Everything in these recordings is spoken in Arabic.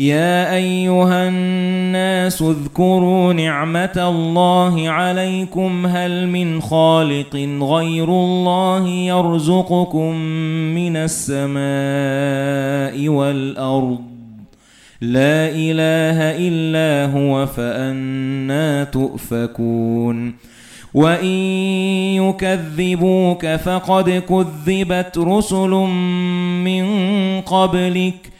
يا أيها الناس اذكروا نعمة الله عليكم. هل من خالق غير الله يرزقكم من السماء والأرض؟ لا إله إلا هو فأنا تؤفكون. وَإِن يُكَذِّبُوكَ فَقَدْ كُذِّبَتْ رُسُلٌ مِّن قَبْلِكَ.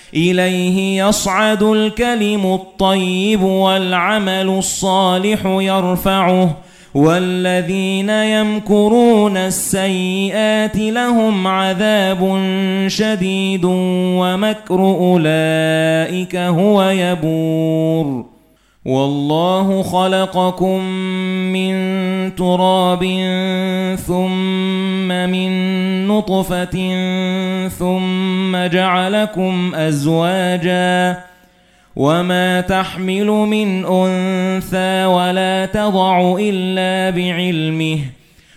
إِلَيْهِ يَصْعَدُ الْكَلِمُ الطَّيِّبُ وَالْعَمَلُ الصَّالِحُ يَرْفَعُهُ وَالَّذِينَ يَمْكُرُونَ السَّيِّئَاتِ لَهُمْ عَذَابٌ شَدِيدٌ وَمَكْرُ أُولَئِكَ هُوَ يَبُورُ. وَاللَّهُ خَلَقَكُم مِّن تُرَابٍ ثُمَّ مِن نُّطْفَةٍ ثُمَّ جَعَلَكُمْ أَزْوَاجًا وَمَا تَحْمِلُ مِنْ أُنثَىٰ وَلَا تَضَعُ إِلَّا بِعِلْمِهِ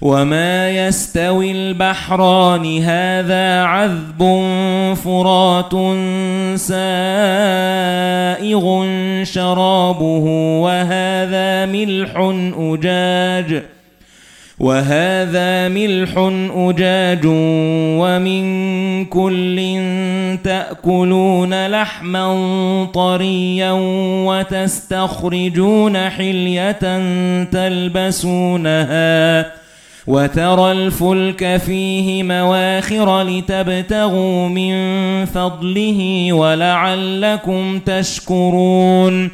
وَمَا يَسْتَوِي الْبَحْرَانِ هَذَا عَذْبٌ فُرَاتٌ سَائِغٌ شَرَابُهُ وَهَذَا مِلْحٌ أُجَاجٌ وَهَذَا مِلْحٌ أُجَاجٌ وَمِن كُلٍّ تَأْكُلُونَ لَحْمًا طَرِيًّا وَتَسْتَخْرِجُونَ حِلْيَةً تَلْبَسُونَهَا وَتَرَى الْفُلْكَ فِيهِ مَوَاخِرَ لِتَبْتَغُوا مِنْ فَضْلِهِ وَلَعَلَّكُمْ تَشْكُرُونَ.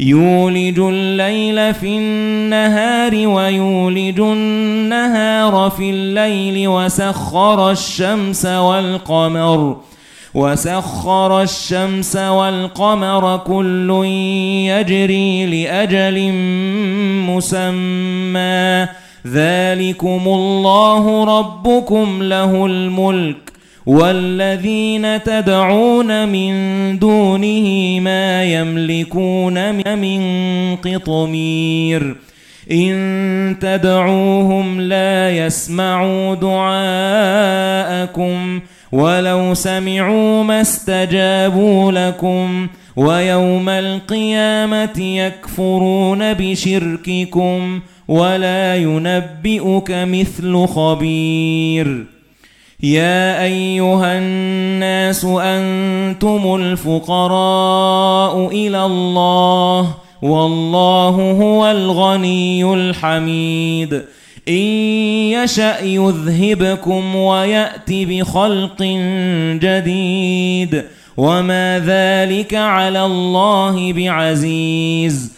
يُولِجُ اللَّيْلَ فِي النَّهَارِ وَيُولِجُ النَّهَارَ فِي اللَّيْلِ وَسَخَّرَ الشَّمْسَ وَالْقَمَرَ. وَسَخَّرَ الشَّمْسَ وَالْقَمَرَ كُلٌّ يَجْرِي لِأَجَلٍ مُّسَمًّى. ذَلِكُمُ اللَّهُ رَبُّكُمْ لَهُ الْمُلْكُ وَالَّذِينَ تَدْعُونَ مِن دُونِهِ مَا يَمْلِكُونَ مِن قِطْمِيرٍ إِن تَدْعُوهُمْ لَا يَسْمَعُوا دُعَاءَكُمْ وَلَوْ سَمِعُوا مَا اسْتَجَابُوا لَكُمْ وَيَوْمَ الْقِيَامَةِ يَكْفُرُونَ بِشِرْكِكُمْ وَلَا يُنَبِّئُكَ مِثْلُ خَبِيرٍ. يَا أَيُّهَا النَّاسُ أَنْتُمُ الْفُقَرَاءُ إِلَى اللَّهِ وَاللَّهُ هُوَ الْغَنِيُّ الْحَمِيدُ. إِن يَشَأْ يُذْهِبْكُمْ وَيَأْتِ بِخَلْقٍ جَدِيدٍ. وَمَا ذَلِكَ عَلَى اللَّهِ بِعَزِيزٍ.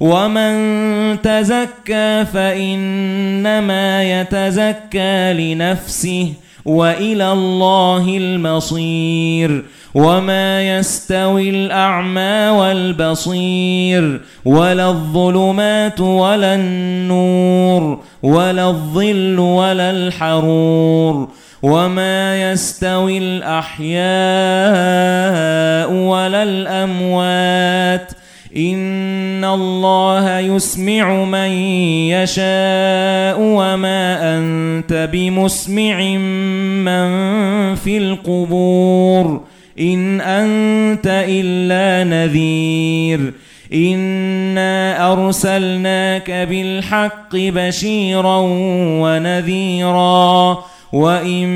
وَمَن تَزَكَّى فَإِنَّمَا يَتَزَكَّى لِنَفْسِهِ وَإِلَى اللَّهِ الْمَصِيرُ وَمَا يَسْتَوِي الْأَعْمَى وَالْبَصِيرُ وَلَا الظُّلُمَاتُ وَلَا النُّورُ وَلَا الظِّلُّ وَلَا الْحَرُورُ وَمَا يَسْتَوِي الْأَحْيَاءُ وَلَا الْأَمْوَاتُ إِنَّ اللَّهَ يُسْمِعُ مَن يَشَاءُ وَمَا أَنتَ بِمُسْمِعٍ مَّن فِي الْقُبُورِ إِنْ أَنتَ إِلَّا نَذِيرٌ إِنَّا أَرْسَلْنَاكَ بِالْحَقِّ بَشِيرًا وَنَذِيرًا وَإِن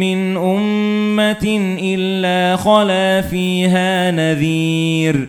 مِّنْ أُمَّةٍ إِلَّا خَلَا فِيهَا نَذِيرٌ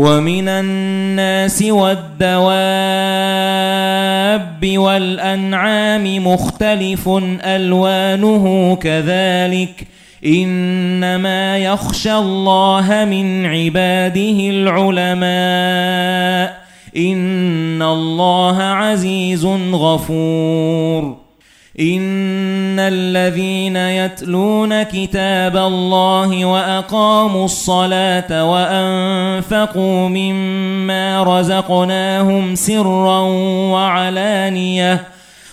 وَمِنَ النَّاسِ وَالدَّوَابِّ وَالْأَنْعَامِ مُخْتَلِفٌ أَلْوَانُهُ كَذَلِكَ إِنَّمَا يَخْشَى اللَّهَ مِنْ عِبَادِهِ الْعُلَمَاءُ إِنَّ اللَّهَ عَزِيزٌ غَفُورٌ إِنَّ الَّذِينَ يَتْلُونَ كِتَابَ اللَّهِ وَأَقَامُوا الصَّلَاةَ وَأَنفَقُوا مِمَّا رَزَقْنَاهُمْ سِرًّا وَعَلَانِيَةً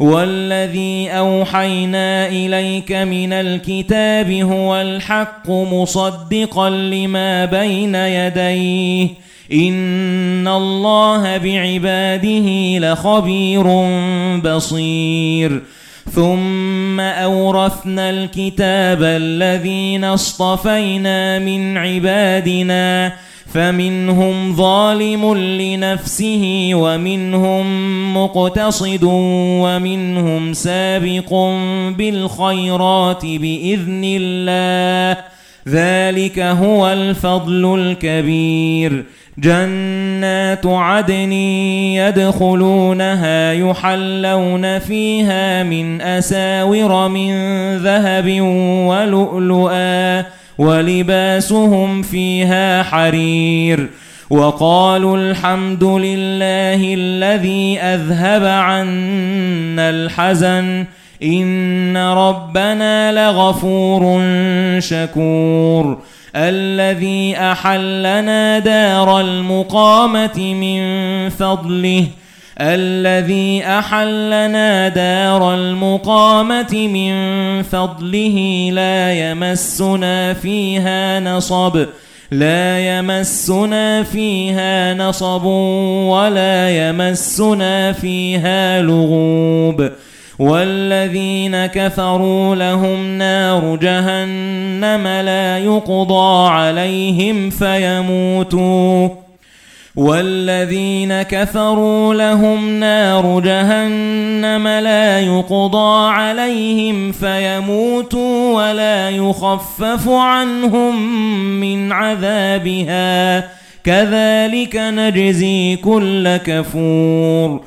وَالَّذِي أَوْحَيْنَا إِلَيْكَ مِنَ الْكِتَابِ هُوَ الْحَقُّ مُصَدِّقًا لِمَا بَيْنَ يَدَيْهِ. إِنَّ اللَّهَ بِعِبَادِهِ لَخَبِيرٌ بَصِيرٌ. ثُمَّ أَوْرَثْنَا الْكِتَابَ الَّذِينَ اصْطَفَيْنَا مِنْ عِبَادِنَا فَمِنْهُمْ ظَالِمٌ لِنَفْسِهِ وَمِنْهُمْ مُقْتَصِدٌ وَمِنْهُمْ سَابِقٌ بِالْخَيْرَاتِ بِإِذْنِ اللَّهِ. ذَلِكَ هُوَ الْفَضْلُ الْكَبِيرُ. جَنَّاتُ عَدْنٍ يَدْخُلُونَهَا يُحَلَّوْنَ فِيهَا مِنْ أَسَاوِرَ مِنْ ذَهَبٍ وَلُؤْلُؤًا. ولباسهم فيها حرير وقالوا الحمد لله الذي أذهب عنا الحزن إن ربنا لغفور شكور الذي أحلنا دار المقامة من فضله الذي أحلنا دار المقامة من فضله لا يمسنا فيها نصب لا يمسنا فيها نصب ولا يمسنا فيها لغوب. والذين كفروا لهم نار جهنم لا يقضى عليهم فيموتوا. والذين كفروا لهم نار جهنم لا يقضى عليهم فيموتوا ولا يخفف عنهم من عذابها. كذلك نجزي كل كفور.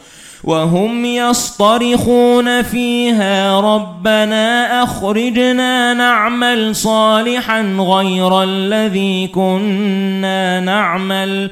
وهم يصطرخون فيها ربنا أخرجنا نعمل صالحا غير الذي كنا نعمل.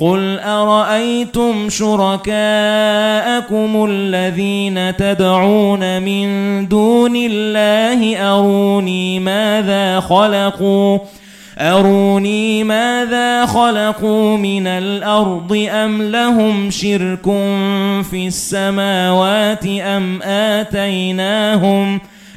قُلْ أَرَأَيْتُمْ شُرَكَاءَكُمُ الَّذِينَ تَدْعُونَ مِن دُونِ اللَّهِ أَرُونِي مَاذَا خَلَقُوا؟ أَرُونِي مَاذَا خَلَقُوا مِنَ الْأَرْضِ أَمْ لَهُمْ شِرْكٌ فِي السَّمَاوَاتِ أَمْ آتَيْنَاهُمْ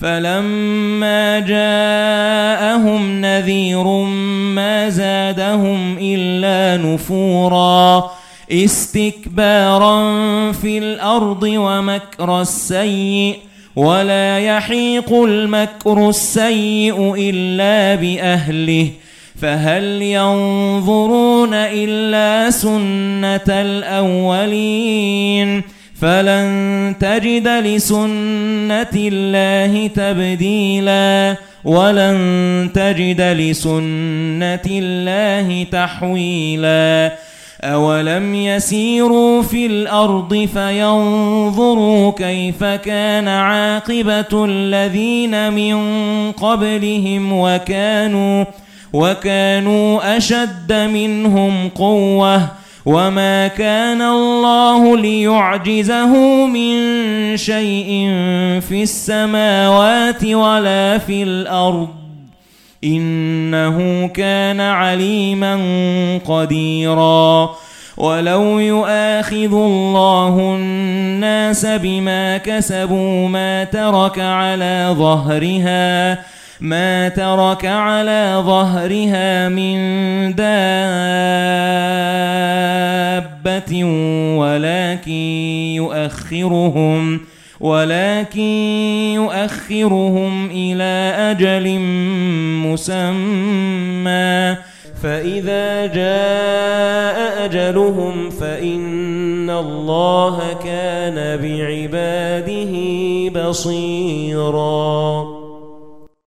فَلَمَّا جَاءَهُمْ نَذِيرٌ مَا زَادَهُمْ إِلَّا نُفُورًا اسْتِكْبَارًا فِي الْأَرْضِ وَمَكْرَ السَّيِّئِ وَلَا يَحِيقُ الْمَكْرُ السَّيِّئُ إِلَّا بِأَهْلِهِ فَهَلْ يَنظُرُونَ إِلَّا سُنَّةَ الْأَوَّلِينَ فَلَن تَجِدَ لِسُنَّةِ اللَّهِ تَبْدِيلًا وَلَن تَجِدَ لِسُنَّةِ اللَّهِ تَحْوِيلًا. أَوَلَمْ يَسِيرُوا فِي الْأَرْضِ فَيَنظُرُوا كَيْفَ كَانَ عَاقِبَةُ الَّذِينَ مِن قَبْلِهِمْ وَكَانُوا وَكَانُوا أَشَدَّ مِنْهُمْ قُوَّةً وَمَا كَانَ اللَّهُ لِيُعْجِزَهُ مِن شَيْءٍ فِي السَّمَاوَاتِ وَلَا فِي الْأَرْضِ إِنَّهُ كَانَ عَلِيمًا قَدِيرًا وَلَوْ يُؤَاخِذُ اللَّهُ النَّاسَ بِمَا كَسَبُوا مَا تَرَكَ عَلَى ظَهْرِهَا مَا تَرَكَ عَلَى ظَهْرِهَا مِن دَابَّةٍ وَلَكِن يُؤَخِّرُهُمْ ولكن يؤخرهم إلى أجل مسمى. فإذا جاء أجلهم فإن الله كان بعباده بصيراً.